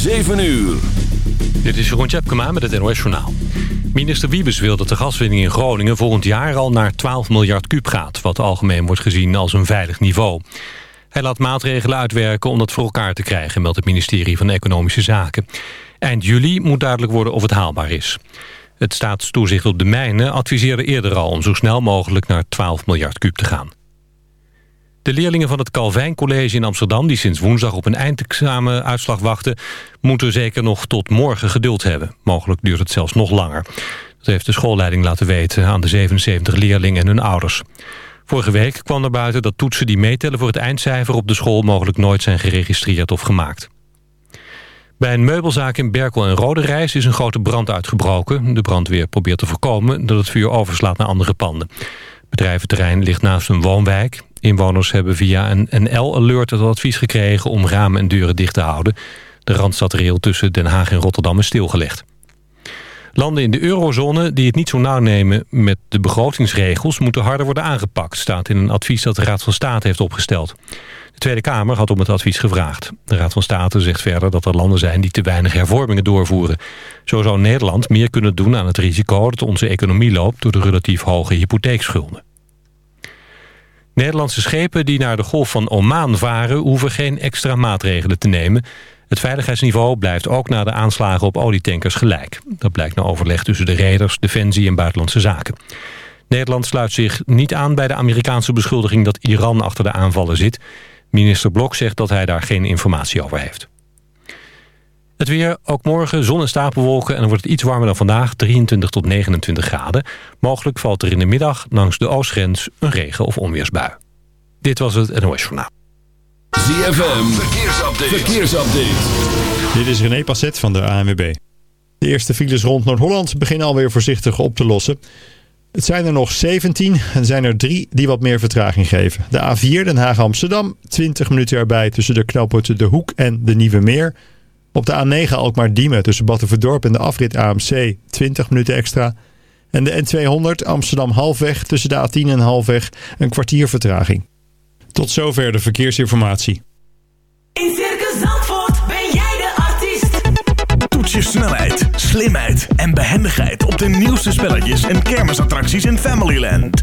7 uur. Dit is Jeroen Tjepkema met het NOS Journaal. Minister Wiebes wil dat de gaswinning in Groningen volgend jaar al naar 12 miljard kuub gaat... wat algemeen wordt gezien als een veilig niveau. Hij laat maatregelen uitwerken om dat voor elkaar te krijgen... meldt het ministerie van Economische Zaken. Eind juli moet duidelijk worden of het haalbaar is. Het staatstoezicht op de mijnen adviseerde eerder al... om zo snel mogelijk naar 12 miljard kuub te gaan. De leerlingen van het Calvijn College in Amsterdam... die sinds woensdag op een eindexamenuitslag wachten... moeten zeker nog tot morgen geduld hebben. Mogelijk duurt het zelfs nog langer. Dat heeft de schoolleiding laten weten aan de 77 leerlingen en hun ouders. Vorige week kwam naar buiten dat toetsen die meetellen voor het eindcijfer op de school... mogelijk nooit zijn geregistreerd of gemaakt. Bij een meubelzaak in Berkel en Roderijs is een grote brand uitgebroken. De brandweer probeert te voorkomen dat het vuur overslaat naar andere panden. Het bedrijventerrein ligt naast een woonwijk. Inwoners hebben via een NL-alert het advies gekregen om ramen en deuren dicht te houden. De randstadrail tussen Den Haag en Rotterdam is stilgelegd. Landen in de eurozone die het niet zo nauw nemen met de begrotingsregels... moeten harder worden aangepakt, staat in een advies dat de Raad van State heeft opgesteld. De Tweede Kamer had om het advies gevraagd. De Raad van State zegt verder dat er landen zijn die te weinig hervormingen doorvoeren. Zo zou Nederland meer kunnen doen aan het risico dat onze economie loopt... door de relatief hoge hypotheekschulden. Nederlandse schepen die naar de Golf van Oman varen... hoeven geen extra maatregelen te nemen. Het veiligheidsniveau blijft ook na de aanslagen op olietankers gelijk. Dat blijkt na overleg tussen de reders, Defensie en Buitenlandse Zaken. Nederland sluit zich niet aan bij de Amerikaanse beschuldiging... dat Iran achter de aanvallen zit. Minister Blok zegt dat hij daar geen informatie over heeft. Het weer, ook morgen zon en stapelwolken en dan wordt het iets warmer dan vandaag, 23 tot 29 graden. Mogelijk valt er in de middag langs de oostgrens een regen- of onweersbui. Dit was het NOS Journaal. ZFM, verkeersupdate. verkeersupdate. Dit is René Passet van de ANWB. De eerste files rond Noord-Holland beginnen alweer voorzichtig op te lossen. Het zijn er nog 17 en zijn er drie die wat meer vertraging geven. De A4 Den Haag-Amsterdam, 20 minuten erbij tussen de knooppunten De Hoek en de Nieuwe Meer... Op de A9 Alkmaar-Diemen tussen Battenverdorp en de afrit AMC 20 minuten extra. En de N200 Amsterdam-Halfweg tussen de A10 en Halfweg een kwartier vertraging. Tot zover de verkeersinformatie. In Circus Zandvoort ben jij de artiest. Toets je snelheid, slimheid en behendigheid op de nieuwste spelletjes en kermisattracties in Familyland.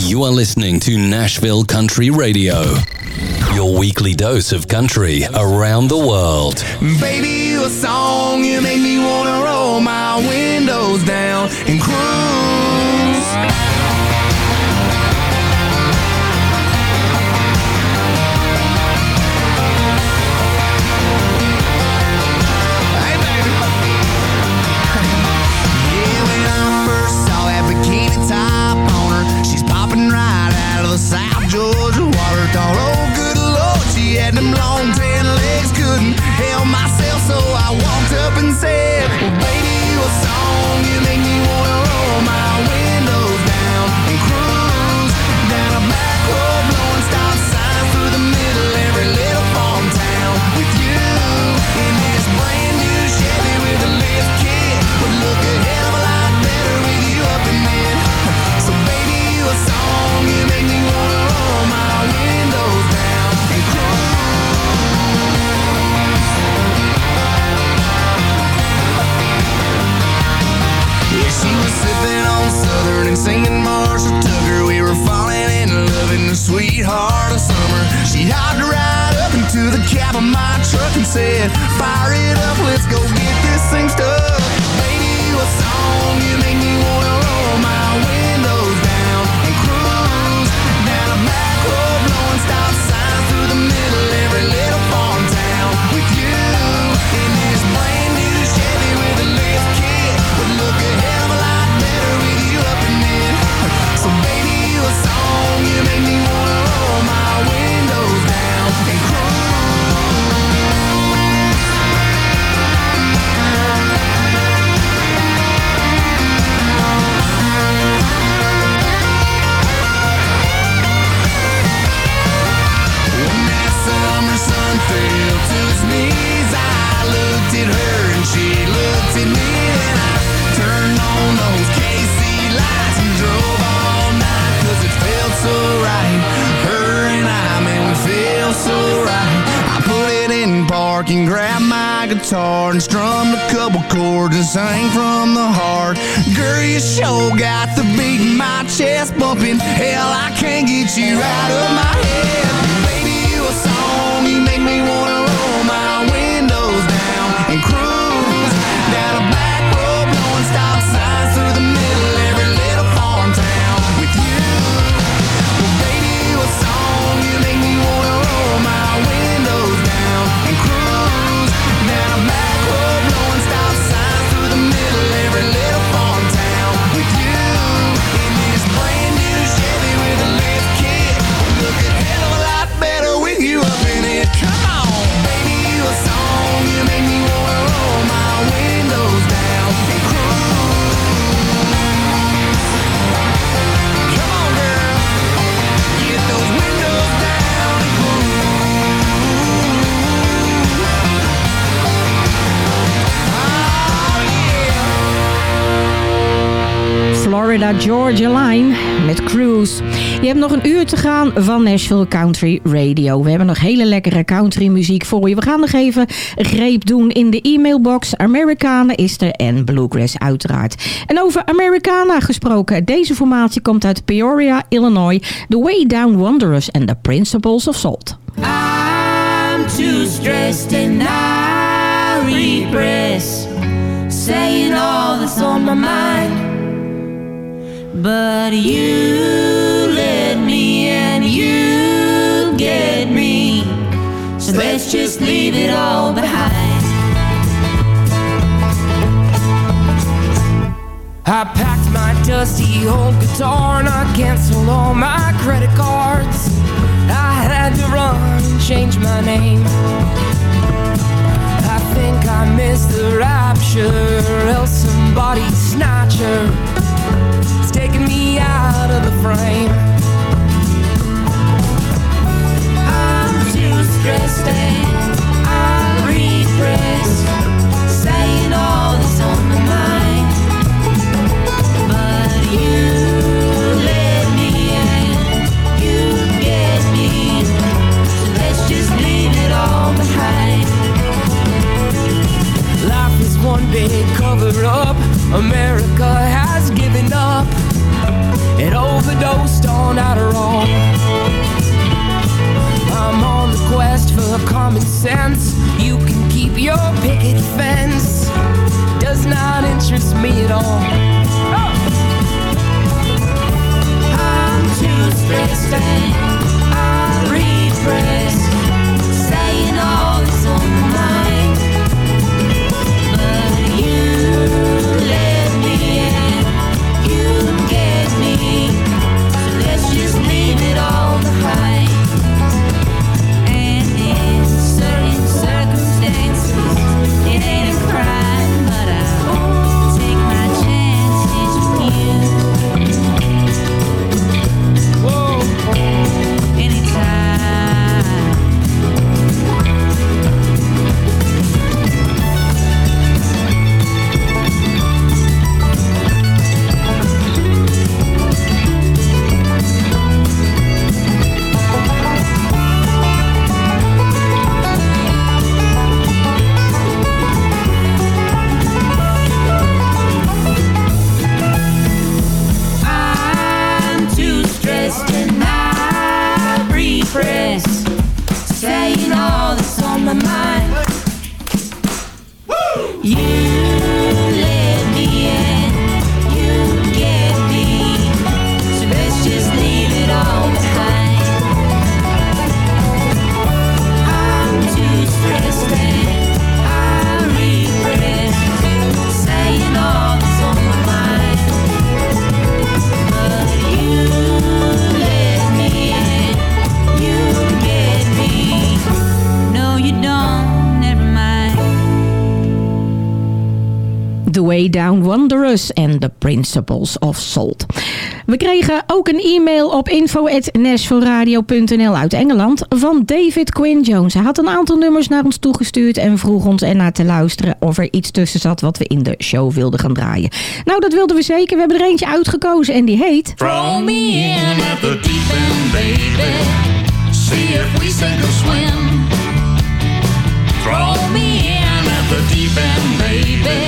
You are listening to Nashville Country Radio, your weekly dose of country around the world. Baby, you a song, you make me wanna roll my windows down and. I walked up and said Georgia Line met Cruise. Je hebt nog een uur te gaan van Nashville Country Radio. We hebben nog hele lekkere country muziek voor je. We gaan nog even greep doen in de e-mailbox. Americana is er en Bluegrass uiteraard. En over Americana gesproken. Deze formatie komt uit Peoria, Illinois. The Way Down Wanderers and the Principles of Salt. I'm too stressed and I repress Saying all that's on my mind But you led me and you get me. So let's just leave it all behind. I packed my dusty old guitar and I canceled all my credit cards. I had to run and change my name. I think I missed the rapture, else somebody snatcher. her taking me You Wanderers and the Principles of Salt. We kregen ook een e-mail op info.nashvilleradio.nl uit Engeland van David Quinn Jones. Hij had een aantal nummers naar ons toegestuurd en vroeg ons ernaar te luisteren of er iets tussen zat wat we in de show wilden gaan draaien. Nou, dat wilden we zeker. We hebben er eentje uitgekozen en die heet... Throw me in at the deep end, baby. See if we sink swim. Throw me in at the deep end, baby.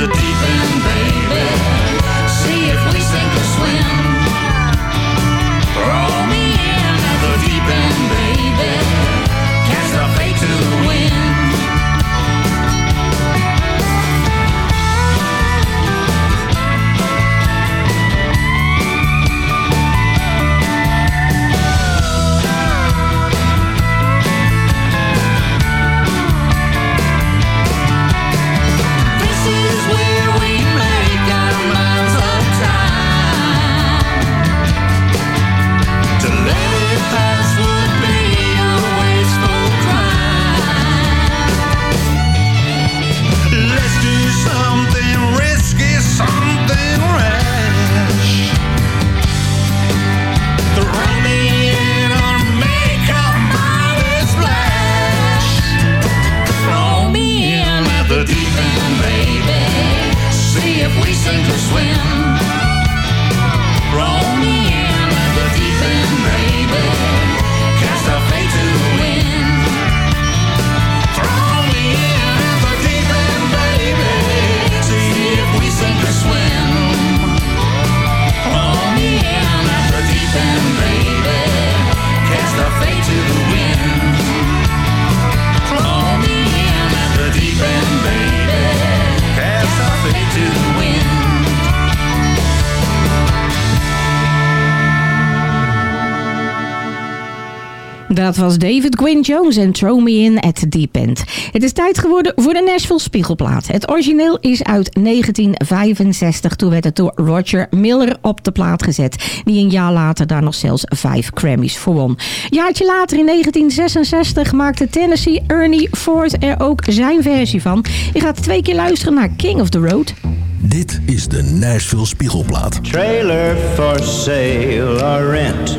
the deep end, baby. See if Dat was David Gwyn Jones en Throw Me In at the Deep End. Het is tijd geworden voor de Nashville Spiegelplaat. Het origineel is uit 1965. Toen werd het door Roger Miller op de plaat gezet. Die een jaar later daar nog zelfs vijf Grammys voor won. Jaartje later in 1966 maakte Tennessee Ernie Ford er ook zijn versie van. Je gaat twee keer luisteren naar King of the Road. Dit is de Nashville Spiegelplaat. Trailer for sale or rent.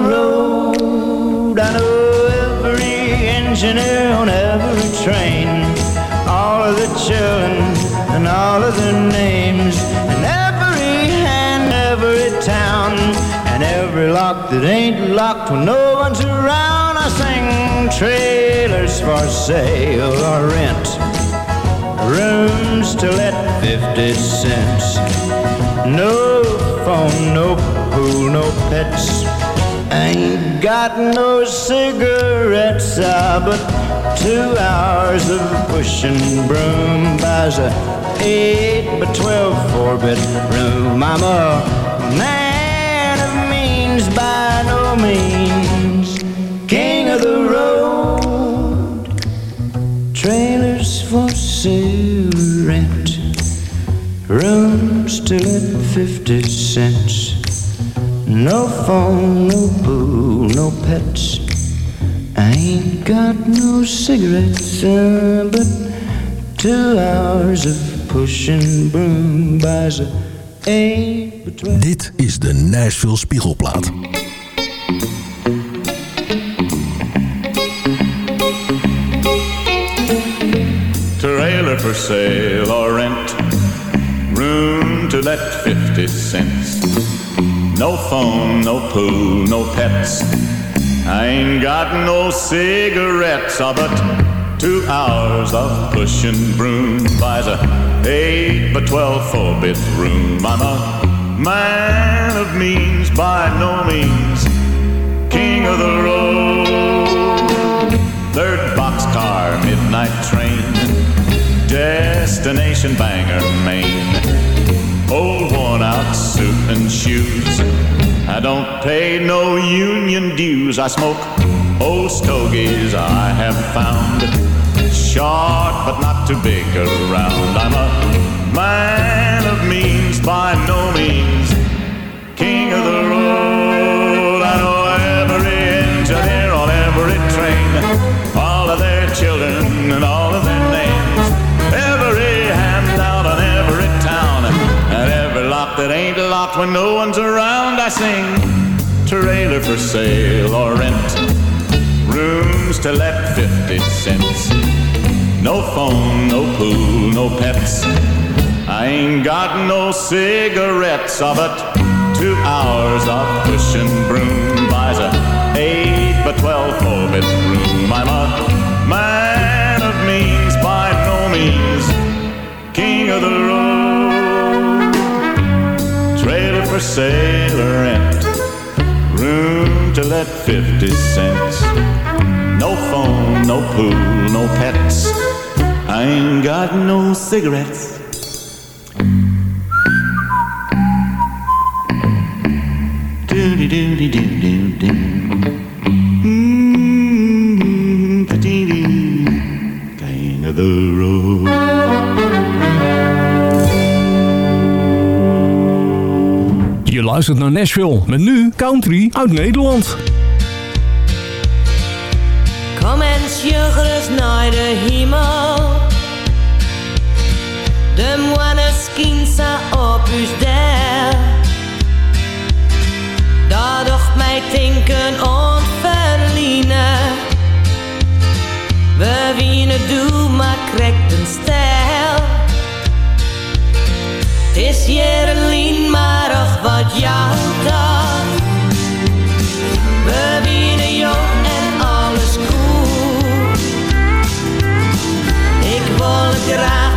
engineer on every train. All of the children and all of their names. And every hand, every town. And every lock that ain't locked when no one's around. I sing trailers for sale or rent. Rooms to let 50 cents. No phone, no pool, no pets. Ain't got no cigarettes, ah, but two hours of pushing broom buys a eight by twelve four bedroom. I'm a man of means by no means, king of the road. Trailers for sale, rent, rooms to let fifty cents. No phone, no pool, no pets. I ain't got no cigarettes, uh, but two hours of pushing broom buys a eight. Dit is de Nashville Spiegelplaat. Trailer for sale or rent. Room to let 50 cents. No phone, no pool, no pets. I ain't got no cigarettes, ah, but two hours of pushing broom buys a eight by twelve four bit room. I'm a man of means by no means, king of the road. Third boxcar, midnight train, destination Bangor, Maine. Old worn out suit and shoes. I don't pay no union dues. I smoke old stogies I have found. Short but not too big around. I'm a man of means by no means. Locked when no one's around. I sing trailer for sale or rent. Rooms to let 50 cents. No phone, no pool, no pets. I ain't got no cigarettes, ah, of it. two hours of pushing broom buys a eight by twelve four bedroom. I'm a man of means by no means, king of the road. Trailer for sale or rent, room to let fifty cents. No phone, no pool, no pets. I ain't got no cigarettes. Doody doody doo. Mm, King of the road. Luistert naar Nashville met nu country uit Nederland. And je gerust naar de hemel. De moanne sa op uw der. Dat doch mij denken und verliezen. We wienen doe maar krekt een stijl. Is Jerelien, maar ach wat jou dat. We wienen jong en alles goed. Ik wil graag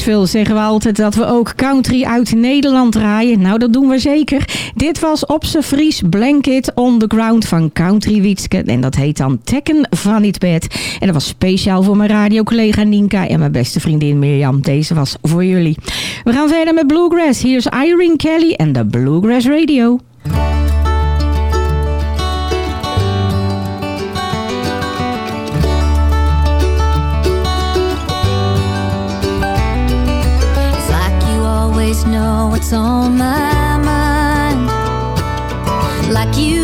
Nashville zeggen we altijd dat we ook country uit Nederland draaien. Nou, dat doen we zeker. Dit was Op Fries Blanket on the Ground van Country Wietske. En dat heet dan Tekken van het bed. En dat was speciaal voor mijn radiocollega Ninka en mijn beste vriendin Mirjam. Deze was voor jullie. We gaan verder met Bluegrass. Hier is Irene Kelly en de Bluegrass Radio. What's on my mind. Like you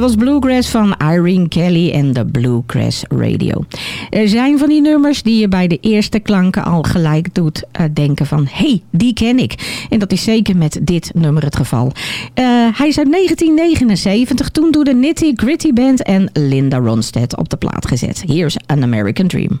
was Bluegrass van Irene Kelly en de Bluegrass Radio. Er zijn van die nummers die je bij de eerste klanken al gelijk doet eh, denken van... hey, die ken ik. En dat is zeker met dit nummer het geval. Eh, hij is uit 1979. Toen door de Nitty Gritty Band en Linda Ronstadt op de plaat gezet. Here's An American Dream.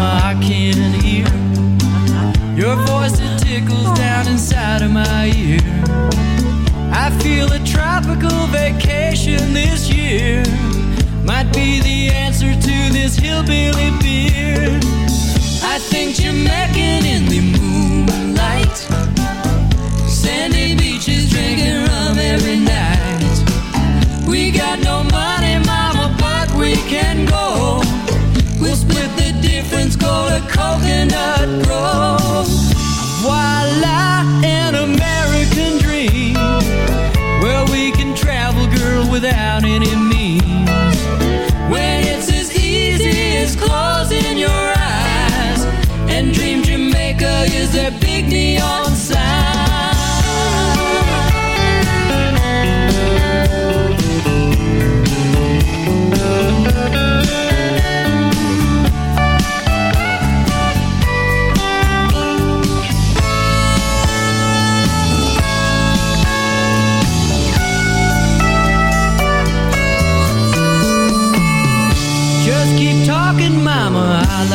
I can hear your voice that tickles down inside of my ear. I feel a tropical vacation this year might be the answer to this hillbilly. I think in the Voila, an American dream. Where we can travel, girl, without any means.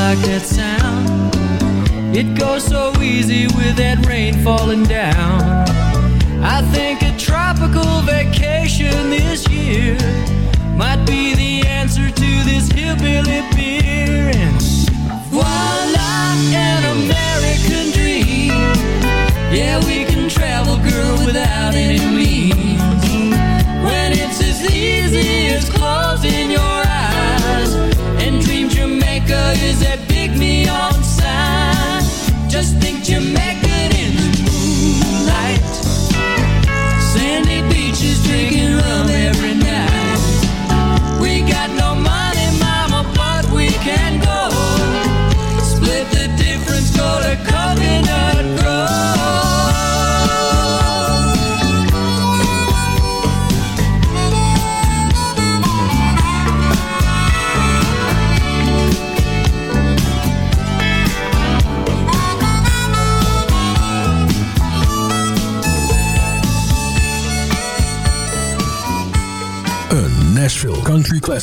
Like that sound. It goes so easy with that rain falling down.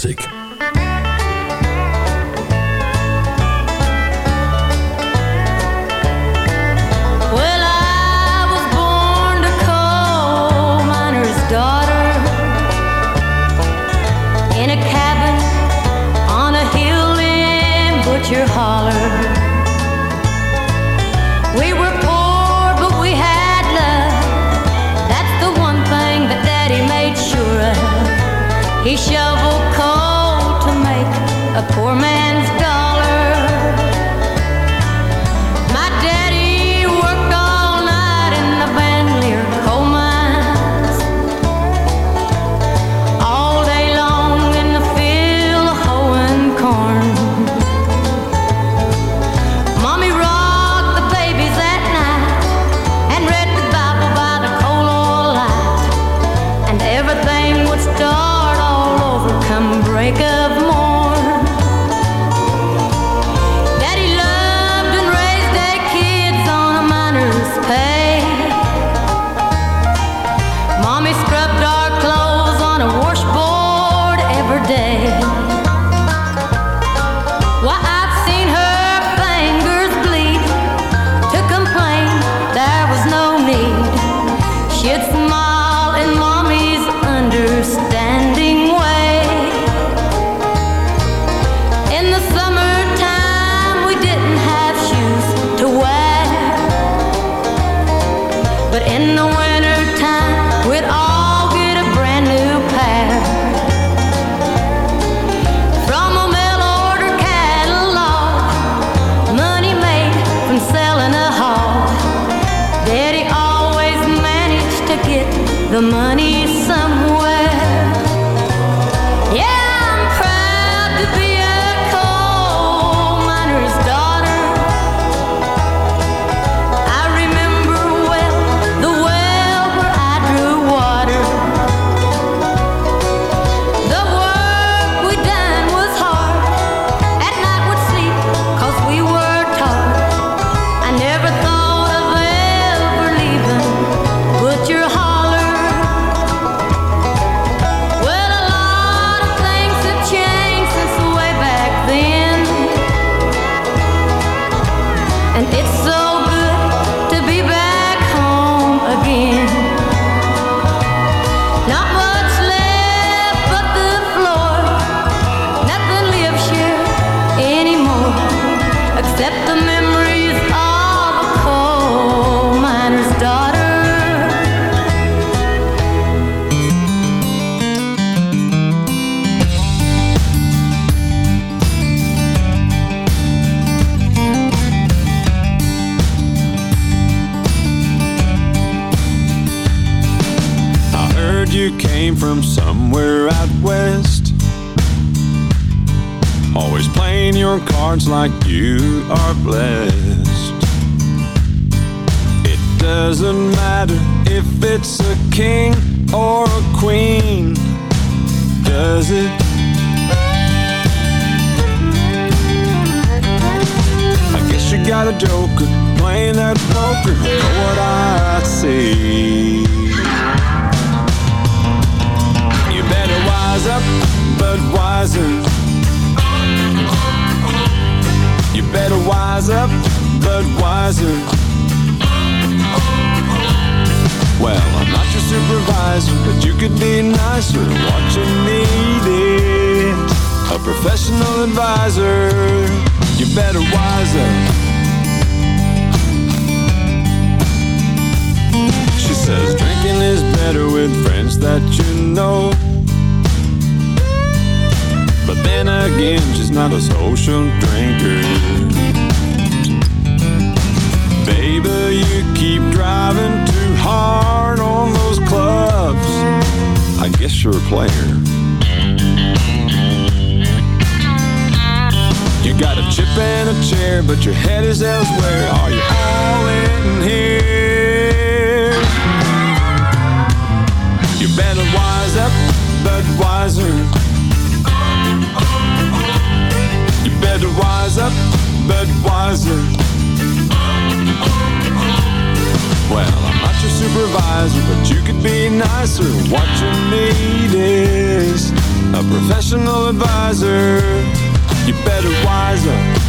Classic. Cards like you are blessed. It doesn't matter if it's a king or a queen, does it? I guess you got a joker playing that poker. Know what I see? You better wise up, but wiser. Wise up, but wiser. Well, I'm not your supervisor, but you could be nicer. What you need is a professional advisor. You better wise up. She says drinking is better with friends that you know. Then again, she's not a social drinker. Baby, you keep driving too hard on those clubs. I guess you're a player. You got a chip and a chair, but your head is elsewhere. Are you all in here? Supervisor, but you could be nicer. What you need is a professional advisor. You better wise up.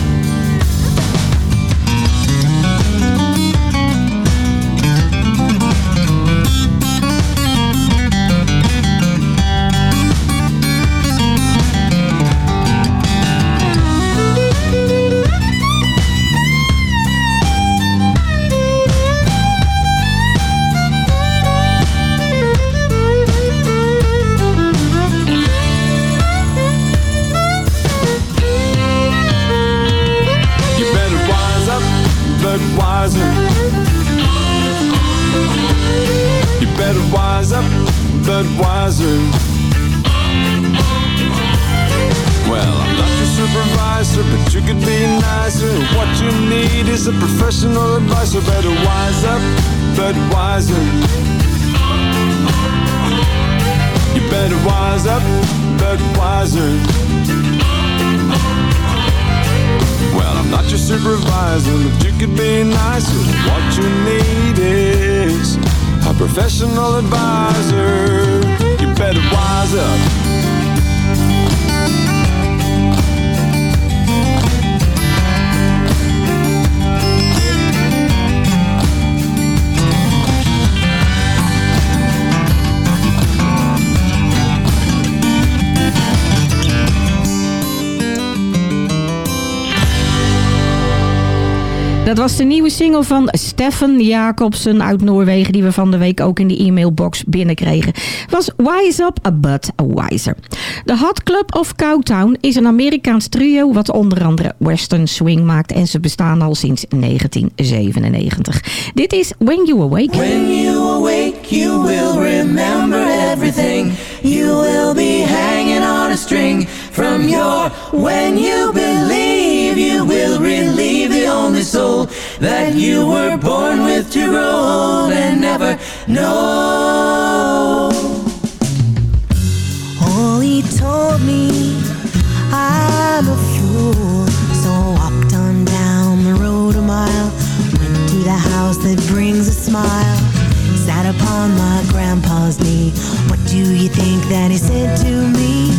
Dat was de nieuwe single van Steffen Jacobsen uit Noorwegen... die we van de week ook in de e-mailbox binnenkregen. Was Wise Up, But Wiser. De Hot Club of Cowtown is een Amerikaans trio... wat onder andere western swing maakt... en ze bestaan al sinds 1997. Dit is When You Awake. When you awake, you will remember everything. You will be hanging on a string from your when you believe you will the only soul that you were born with to grow old and never know. Oh, he told me I'm a fool. So I walked on down the road a mile. Went to the house that brings a smile. Sat upon my grandpa's knee. What do you think that he said to me?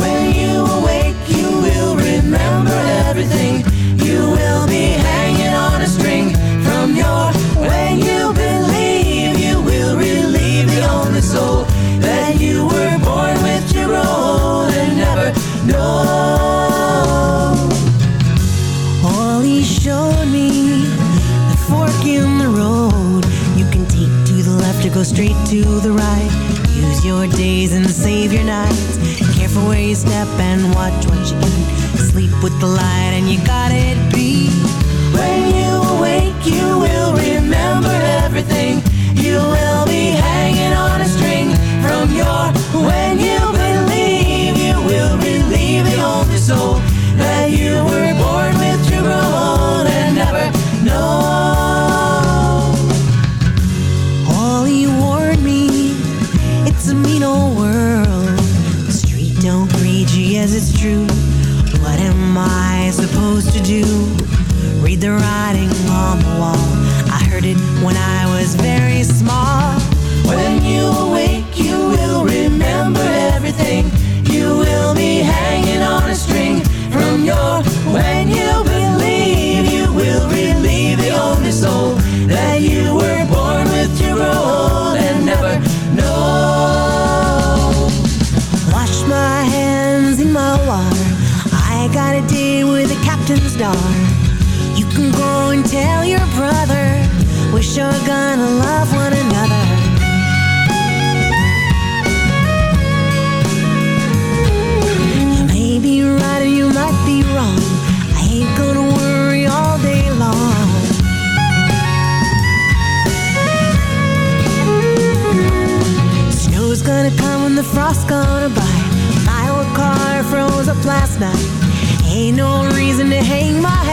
When you awake, you will remember everything. Go straight to the right. Use your days and save your nights. Careful where you step and watch what you eat. Sleep with the light and you got it beat. When you awake, you will remember everything. You will be hanging on a string from your when you All he warned me, it's a mean old world. The street don't read you, yes, it's true. What am I supposed to do? Read the writing on the wall. I heard it when I was very small. When you awake, you will remember sure gonna love one another. You may be right or you might be wrong. I ain't gonna worry all day long. Snow's gonna come and the frost's gonna bite. My old car froze up last night. Ain't no reason to hang my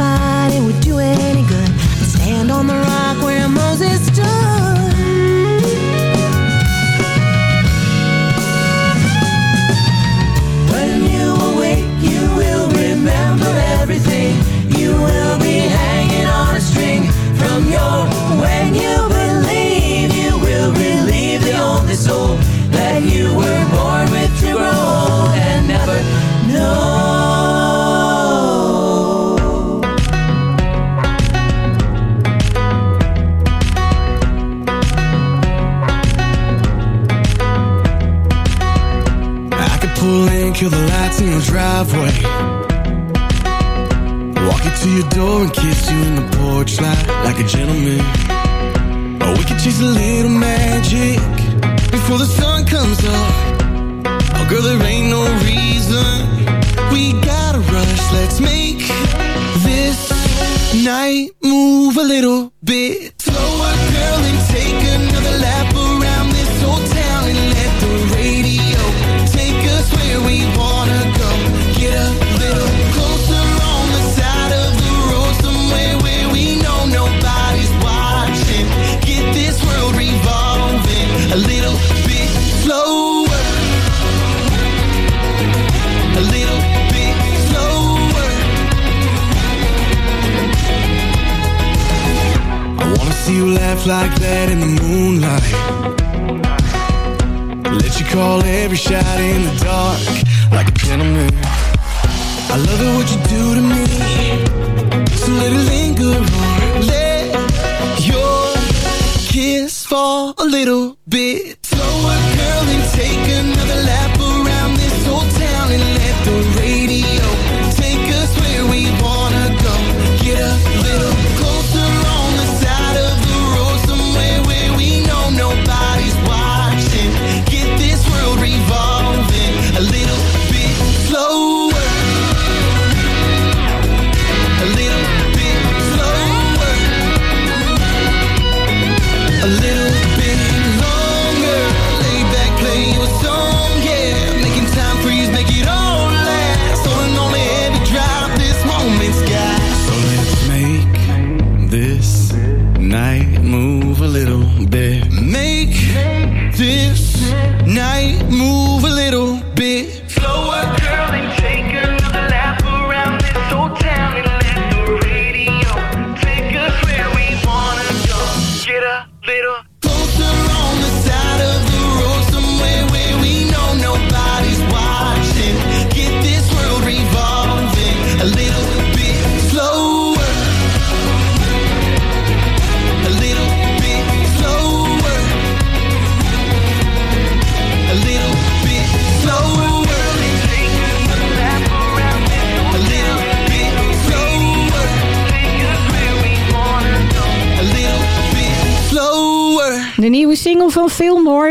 It would do any good. I'd stand on the run. Kill the lights in the driveway. Walk you to your door and kiss you in the porch light like a gentleman. Or we could chase a little magic before the sun comes up. Oh, girl, there ain't no reason we gotta rush. Let's make this night move a little bit slower, girl, and take another lap life like that in the moonlight. Let you call every shot in the dark Like a gentleman I love it what you do to me. So let it linger on. Let your kiss fall a little bit. Slower girl and take another lap.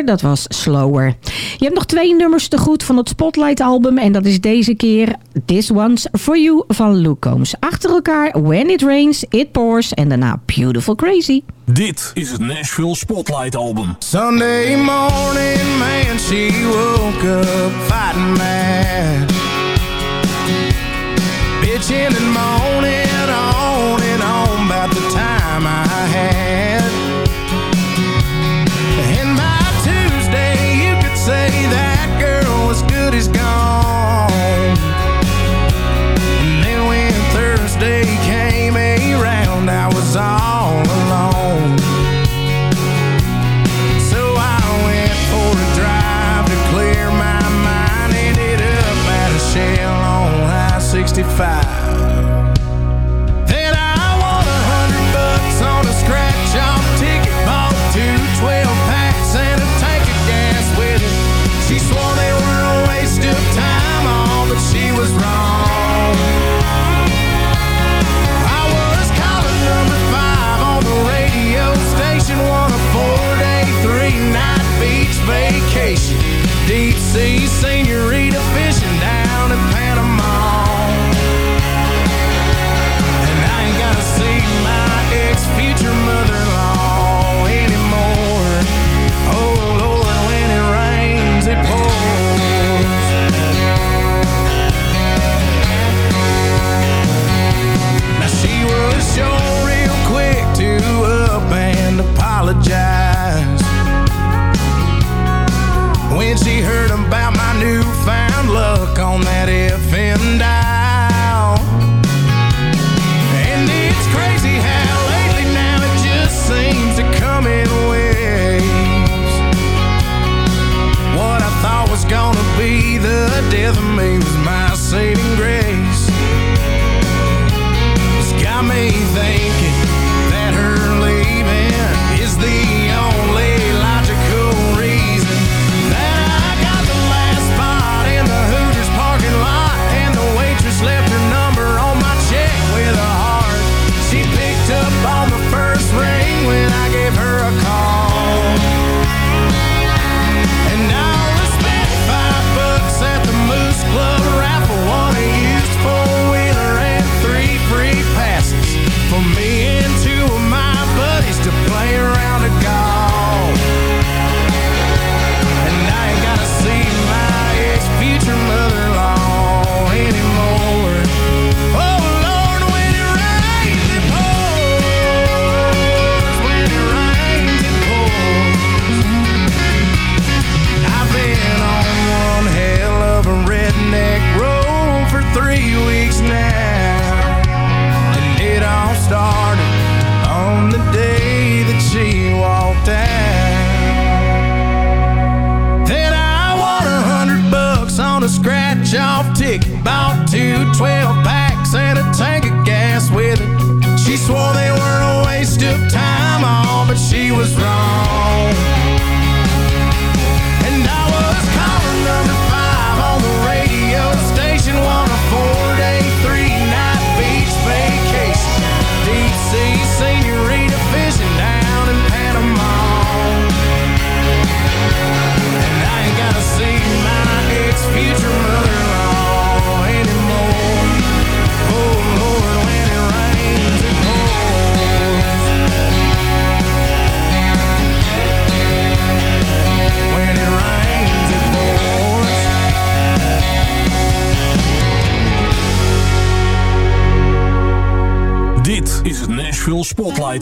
dat was Slower. Je hebt nog twee nummers te goed van het Spotlight album. En dat is deze keer This One's For You van Luke Combs. Achter elkaar When It Rains, It Pours en daarna Beautiful Crazy. Dit is het Nashville Spotlight album. Sunday morning, man, she woke up fighting mad. Bitching and moaning.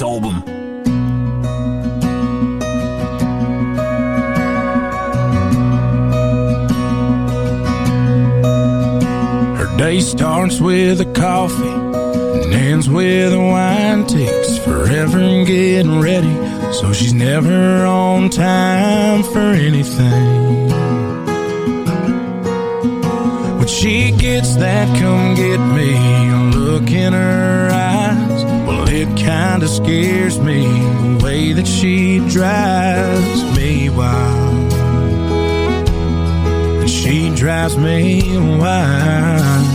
album. Her day starts with a coffee that she drives me wild. And she drives me wild.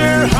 her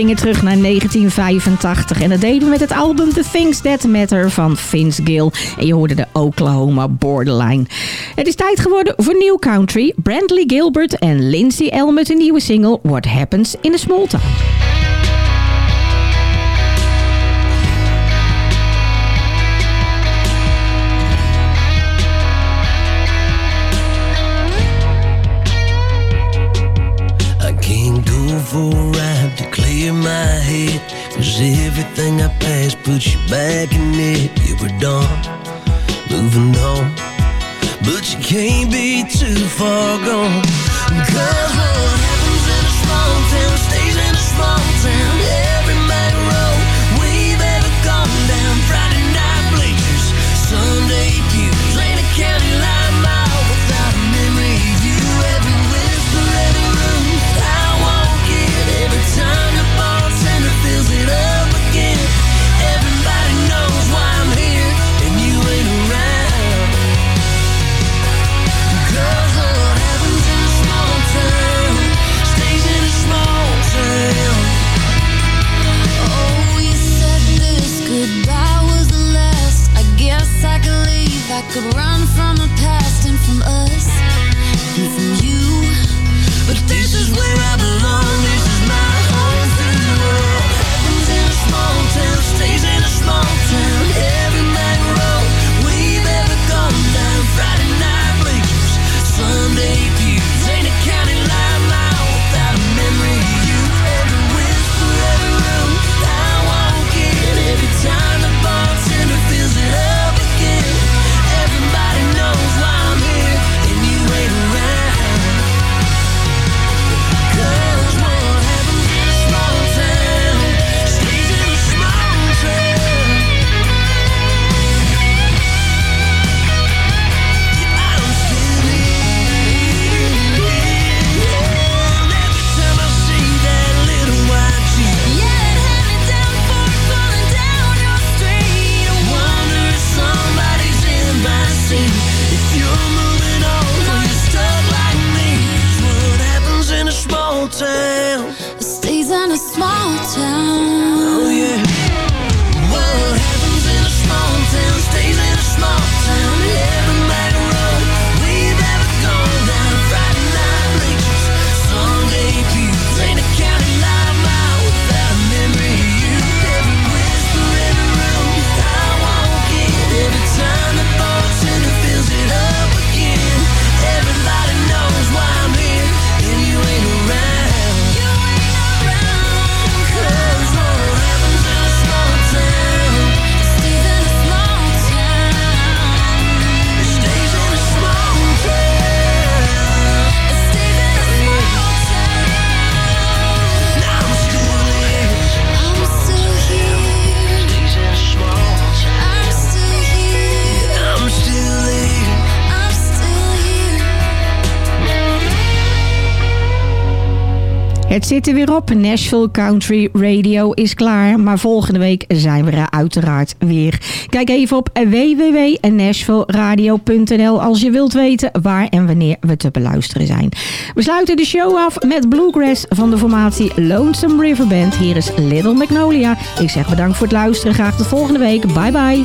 Gingen terug naar 1985 en dat deden we met het album The Things That Matter van Vince Gill. En je hoorde de Oklahoma Borderline. Het is tijd geworden voor New Country. Brantley Gilbert en Lindsay Ell met een nieuwe single What Happens in a Small Town. Ride to clear my head. Cause everything I pass puts you back in it. You were done, moving on. But you can't be too far gone. Cause what happens in a small town stays in a small town. Het zit er weer op. Nashville Country Radio is klaar. Maar volgende week zijn we er uiteraard weer. Kijk even op www.nashvilleradio.nl als je wilt weten waar en wanneer we te beluisteren zijn. We sluiten de show af met Bluegrass van de formatie Lonesome River Band. Hier is Little Magnolia. Ik zeg bedankt voor het luisteren. Graag tot volgende week. Bye bye.